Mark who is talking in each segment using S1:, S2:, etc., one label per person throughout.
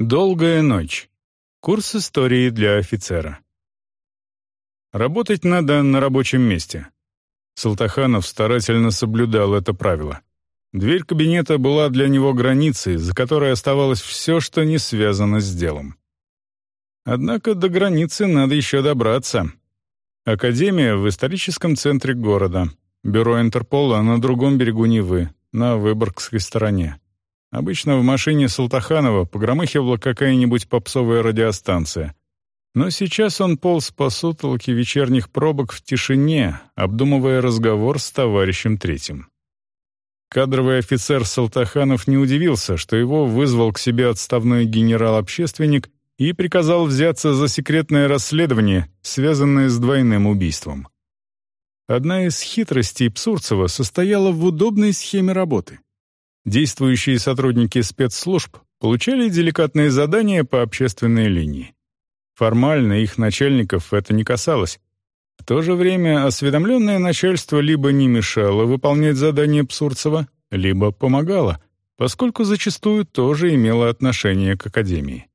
S1: Долгая ночь. Курс истории для офицера. Работать надо на рабочем месте. Салтаханов старательно соблюдал это правило. Дверь кабинета была для него границей, за которой оставалось все, что не связано с делом. Однако до границы надо еще добраться. Академия в историческом центре города. Бюро Интерпола на другом берегу Невы, на Выборгской стороне. Обычно в машине Салтаханова погромыхивала какая-нибудь попсовая радиостанция. Но сейчас он полз по сутолке вечерних пробок в тишине, обдумывая разговор с товарищем третьим. Кадровый офицер Салтаханов не удивился, что его вызвал к себе отставной генерал-общественник и приказал взяться за секретное расследование, связанное с двойным убийством. Одна из хитростей Псурцева состояла в удобной схеме работы. Действующие сотрудники спецслужб получали деликатные задания по общественной линии. Формально их начальников это не касалось. В то же время осведомленное начальство либо не мешало выполнять задания Псурцева, либо помогало, поскольку зачастую тоже имело отношение к Академии.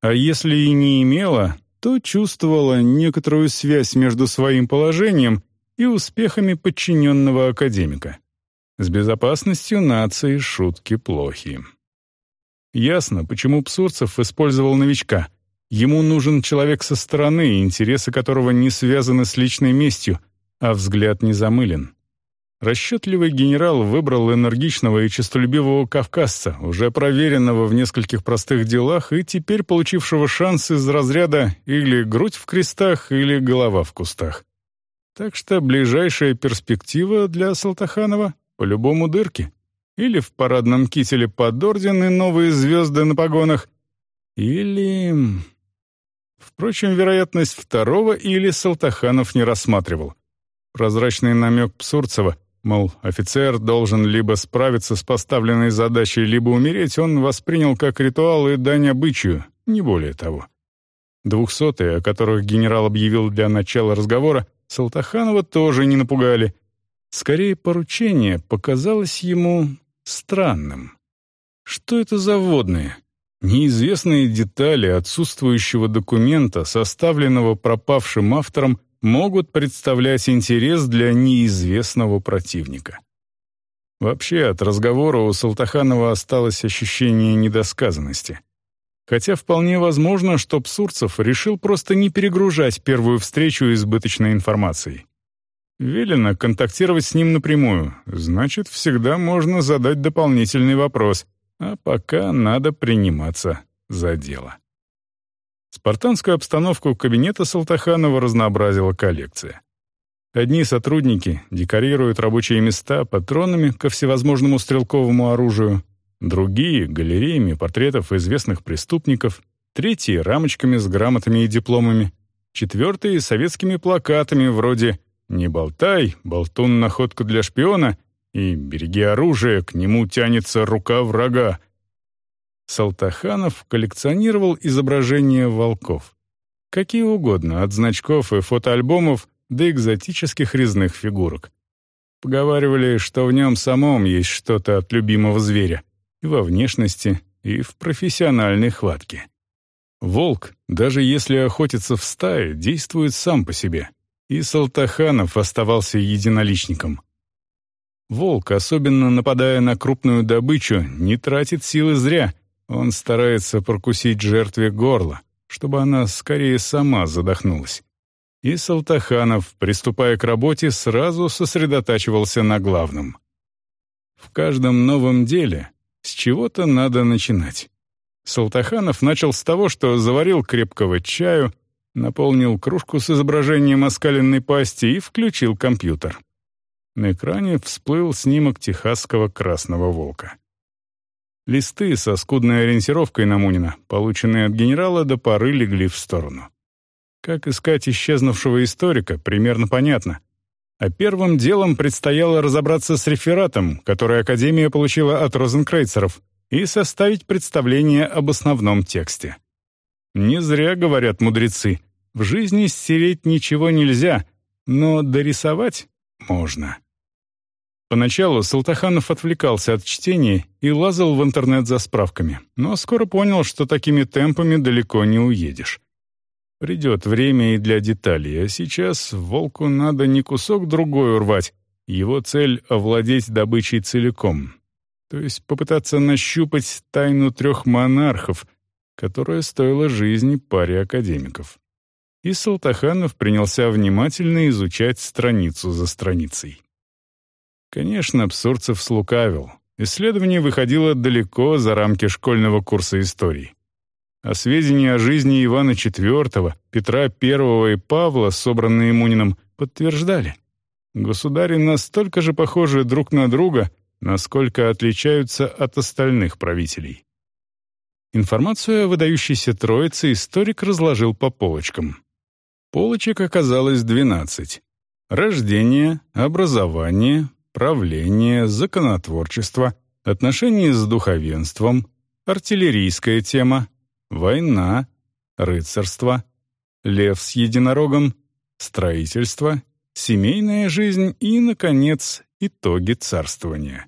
S1: А если и не имело, то чувствовало некоторую связь между своим положением и успехами подчиненного академика. С безопасностью нации шутки плохи. Ясно, почему Псурцев использовал новичка. Ему нужен человек со стороны, интересы которого не связаны с личной местью, а взгляд не замылен. Расчетливый генерал выбрал энергичного и честолюбивого кавказца, уже проверенного в нескольких простых делах и теперь получившего шанс из разряда или грудь в крестах, или голова в кустах. Так что ближайшая перспектива для Салтаханова по-любому дырки. Или в парадном кителе под орден и новые звезды на погонах. Или... Впрочем, вероятность второго или Салтаханов не рассматривал. Прозрачный намек Псурцева, мол, офицер должен либо справиться с поставленной задачей, либо умереть, он воспринял как ритуал и дань обычаю, не более того. Двухсотые, о которых генерал объявил для начала разговора, Салтаханова тоже не напугали — Скорее, поручение показалось ему странным. Что это за водные? Неизвестные детали отсутствующего документа, составленного пропавшим автором, могут представлять интерес для неизвестного противника. Вообще, от разговора у Салтаханова осталось ощущение недосказанности. Хотя вполне возможно, что Псурцев решил просто не перегружать первую встречу избыточной информацией. Велено контактировать с ним напрямую, значит, всегда можно задать дополнительный вопрос, а пока надо приниматься за дело. Спартанскую обстановку кабинета Салтаханова разнообразила коллекция. Одни сотрудники декорируют рабочие места патронами ко всевозможному стрелковому оружию, другие — галереями портретов известных преступников, третьи — рамочками с грамотами и дипломами, четвертые — советскими плакатами вроде не болтай, болтун — находка для шпиона, и береги оружие, к нему тянется рука врага. Салтаханов коллекционировал изображения волков. Какие угодно, от значков и фотоальбомов до экзотических резных фигурок. Поговаривали, что в нем самом есть что-то от любимого зверя, и во внешности, и в профессиональной хватке. Волк, даже если охотится в стае, действует сам по себе и Салтаханов оставался единоличником. Волк, особенно нападая на крупную добычу, не тратит силы зря. Он старается прокусить жертве горло, чтобы она скорее сама задохнулась. И Салтаханов, приступая к работе, сразу сосредотачивался на главном. В каждом новом деле с чего-то надо начинать. Салтаханов начал с того, что заварил крепкого чаю — наполнил кружку с изображением оскаленной пасти и включил компьютер. На экране всплыл снимок техасского красного волка. Листы со скудной ориентировкой на Мунина, полученные от генерала, до поры легли в сторону. Как искать исчезнувшего историка, примерно понятно. А первым делом предстояло разобраться с рефератом, который Академия получила от розенкрейцеров, и составить представление об основном тексте. Не зря говорят мудрецы, в жизни стереть ничего нельзя, но дорисовать можно. Поначалу Салтаханов отвлекался от чтения и лазал в интернет за справками, но скоро понял, что такими темпами далеко не уедешь. Придет время и для деталей, а сейчас волку надо не кусок другой урвать, его цель — овладеть добычей целиком. То есть попытаться нащупать тайну трех монархов, которая стоила жизни паре академиков. И Салтаханов принялся внимательно изучать страницу за страницей. Конечно, Абсурцев слукавил. Исследование выходило далеко за рамки школьного курса истории. А сведения о жизни Ивана IV, Петра I и Павла, собранные Муниным, подтверждали. Государи настолько же похожи друг на друга, насколько отличаются от остальных правителей. Информацию о выдающейся троице историк разложил по полочкам. Полочек оказалось 12. Рождение, образование, правление, законотворчество, отношения с духовенством, артиллерийская тема, война, рыцарство, лев с единорогом, строительство, семейная жизнь и, наконец, итоги царствования.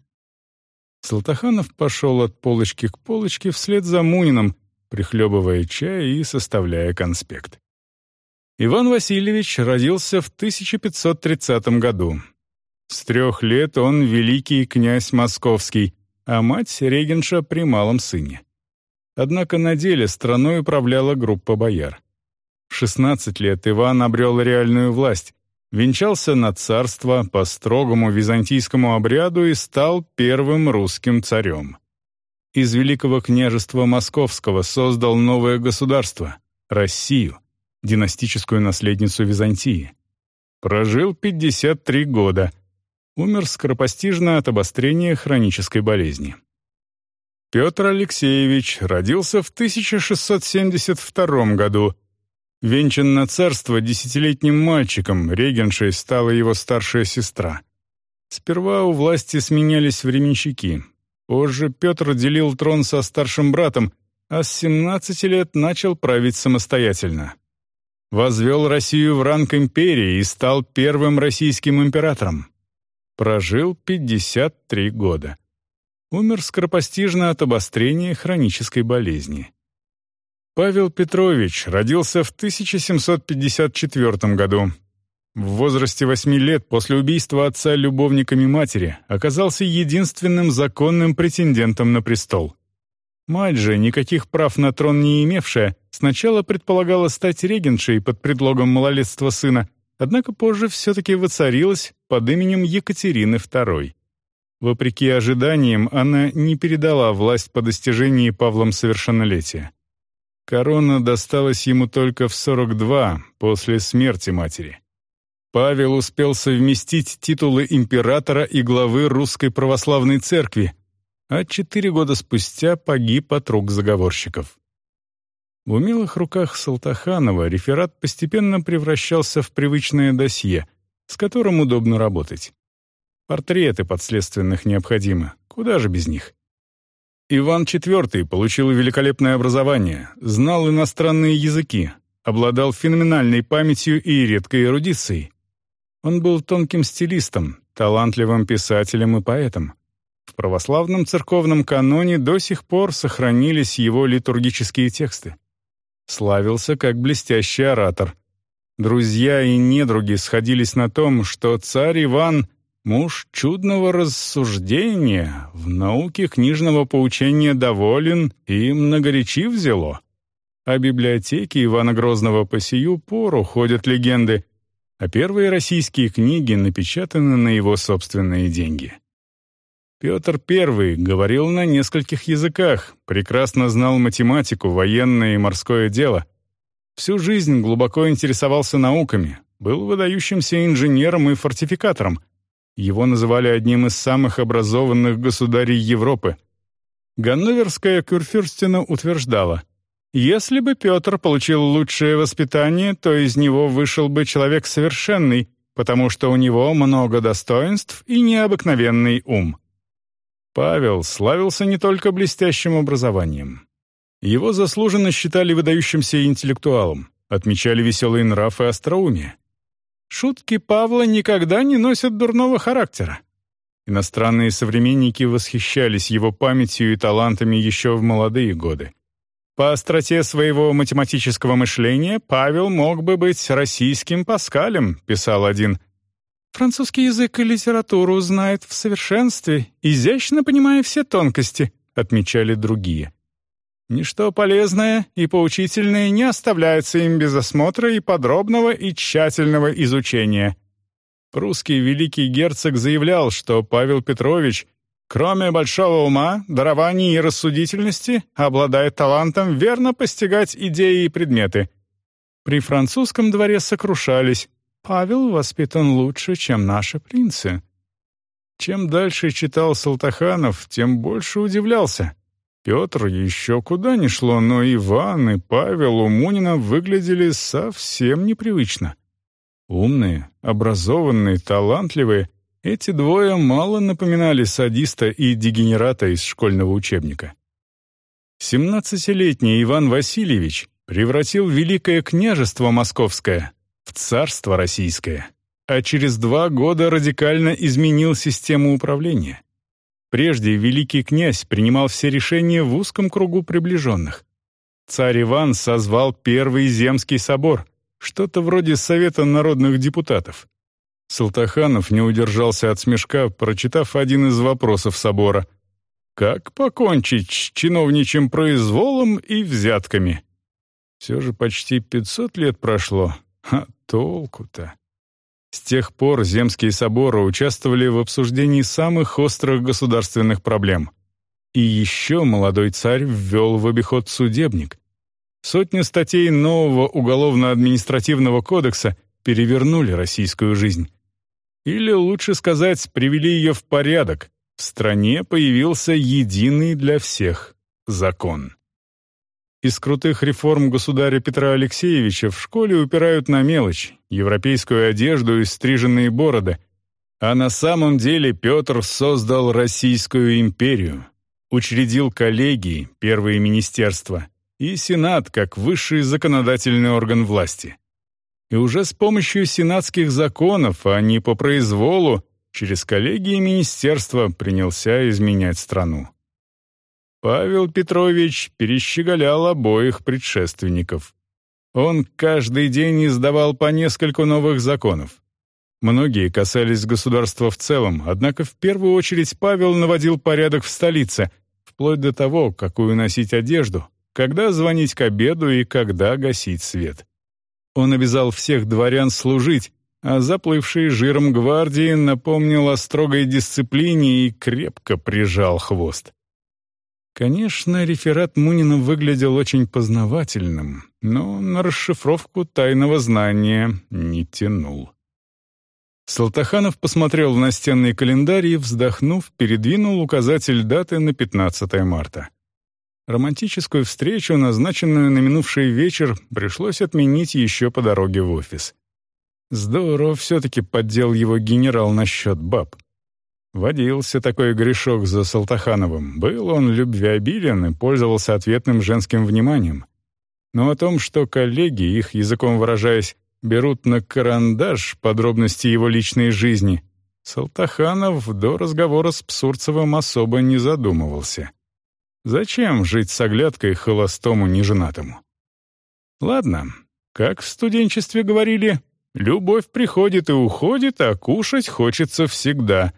S1: Салтаханов пошел от полочки к полочке вслед за Муниным, прихлебывая чай и составляя конспект. Иван Васильевич родился в 1530 году, с трех лет он великий князь московский, а мать — регенша при малом сыне. Однако на деле страной управляла группа бояр. В 16 лет Иван обрел реальную власть, венчался на царство по строгому византийскому обряду и стал первым русским царем. Из Великого княжества Московского создал новое государство — Россию, династическую наследницу Византии. Прожил 53 года, умер скоропостижно от обострения хронической болезни. Петр Алексеевич родился в 1672 году. Венчан на царство десятилетним мальчиком, регеншей стала его старшая сестра. Сперва у власти сменялись временщики. Позже Петр делил трон со старшим братом, а с 17 лет начал править самостоятельно. Возвел Россию в ранг империи и стал первым российским императором. Прожил 53 года. Умер скоропостижно от обострения хронической болезни. Павел Петрович родился в 1754 году. В возрасте 8 лет после убийства отца любовниками матери оказался единственным законным претендентом на престол. Мать же, никаких прав на трон не имевшая, сначала предполагала стать регеншей под предлогом малолетства сына, однако позже все-таки воцарилась под именем Екатерины II. Вопреки ожиданиям, она не передала власть по достижении Павлом совершеннолетия. Корона досталась ему только в 42, после смерти матери. Павел успел совместить титулы императора и главы Русской Православной Церкви, а четыре года спустя погиб от рук заговорщиков. В умелых руках Салтаханова реферат постепенно превращался в привычное досье, с которым удобно работать. Портреты подследственных необходимы, куда же без них? Иван IV получил великолепное образование, знал иностранные языки, обладал феноменальной памятью и редкой эрудицией. Он был тонким стилистом, талантливым писателем и поэтом. В православном церковном каноне до сих пор сохранились его литургические тексты славился как блестящий оратор. Друзья и недруги сходились на том, что царь Иван — муж чудного рассуждения, в науке книжного поучения доволен и многоречив зело. О библиотеке Ивана Грозного по сию пору ходят легенды, а первые российские книги напечатаны на его собственные деньги. Петр I говорил на нескольких языках, прекрасно знал математику, военное и морское дело. Всю жизнь глубоко интересовался науками, был выдающимся инженером и фортификатором. Его называли одним из самых образованных государей Европы. Ганноверская Кюрфюрстина утверждала, «Если бы Петр получил лучшее воспитание, то из него вышел бы человек совершенный, потому что у него много достоинств и необыкновенный ум». Павел славился не только блестящим образованием. Его заслуженно считали выдающимся интеллектуалом, отмечали веселый нрав и остроумие. Шутки Павла никогда не носят дурного характера. Иностранные современники восхищались его памятью и талантами еще в молодые годы. По остроте своего математического мышления Павел мог бы быть российским Паскалем, писал один. Французский язык и литературу знает в совершенстве, изящно понимая все тонкости, отмечали другие. Ничто полезное и поучительное не оставляется им без осмотра и подробного и тщательного изучения. Прусский великий герцог заявлял, что Павел Петрович, кроме большого ума, дарований и рассудительности, обладает талантом верно постигать идеи и предметы. При французском дворе сокрушались «Павел воспитан лучше, чем наши принцы». Чем дальше читал Салтаханов, тем больше удивлялся. Петр еще куда ни шло, но Иван и Павел у Мунина выглядели совсем непривычно. Умные, образованные, талантливые, эти двое мало напоминали садиста и дегенерата из школьного учебника. Семнадцатилетний Иван Васильевич превратил Великое княжество Московское в царство российское, а через два года радикально изменил систему управления. Прежде великий князь принимал все решения в узком кругу приближенных. Царь Иван созвал Первый Земский собор, что-то вроде Совета народных депутатов. Салтаханов не удержался от смешка, прочитав один из вопросов собора. «Как покончить с чиновничьим произволом и взятками?» Все же почти пятьсот лет прошло, а толку-то? С тех пор земские соборы участвовали в обсуждении самых острых государственных проблем. И еще молодой царь ввел в обиход судебник. Сотни статей нового уголовно-административного кодекса перевернули российскую жизнь. Или, лучше сказать, привели ее в порядок. В стране появился единый для всех закон. Из крутых реформ государя Петра Алексеевича в школе упирают на мелочь, европейскую одежду и стриженные бороды. А на самом деле Петр создал Российскую империю, учредил коллегии, первые министерства, и Сенат как высший законодательный орган власти. И уже с помощью сенатских законов, а не по произволу, через коллегии министерства принялся изменять страну. Павел Петрович перещеголял обоих предшественников. Он каждый день издавал по нескольку новых законов. Многие касались государства в целом, однако в первую очередь Павел наводил порядок в столице, вплоть до того, какую носить одежду, когда звонить к обеду и когда гасить свет. Он обязал всех дворян служить, а заплывший жиром гвардии напомнил о строгой дисциплине и крепко прижал хвост. Конечно, реферат Мунина выглядел очень познавательным, но на расшифровку тайного знания не тянул. Салтаханов посмотрел в настенный календарь и, вздохнув, передвинул указатель даты на 15 марта. Романтическую встречу, назначенную на минувший вечер, пришлось отменить еще по дороге в офис. Здорово все-таки поддел его генерал насчет баб. Водился такой грешок за Салтахановым. Был он любвеобилен и пользовался ответным женским вниманием. Но о том, что коллеги, их языком выражаясь, берут на карандаш подробности его личной жизни, Салтаханов до разговора с Псурцевым особо не задумывался. Зачем жить с оглядкой холостому неженатому? Ладно, как в студенчестве говорили, любовь приходит и уходит, а кушать хочется всегда —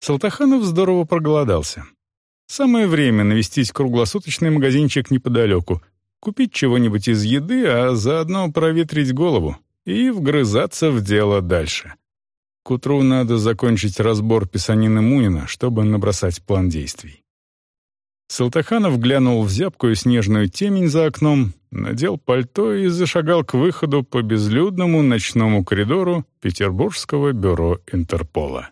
S1: Салтаханов здорово проголодался. Самое время навестить круглосуточный магазинчик неподалеку, купить чего-нибудь из еды, а заодно проветрить голову и вгрызаться в дело дальше. К утру надо закончить разбор писанины Мунина, чтобы набросать план действий. Салтаханов глянул в зябкую снежную темень за окном, надел пальто и зашагал к выходу по безлюдному ночному коридору Петербургского бюро Интерпола.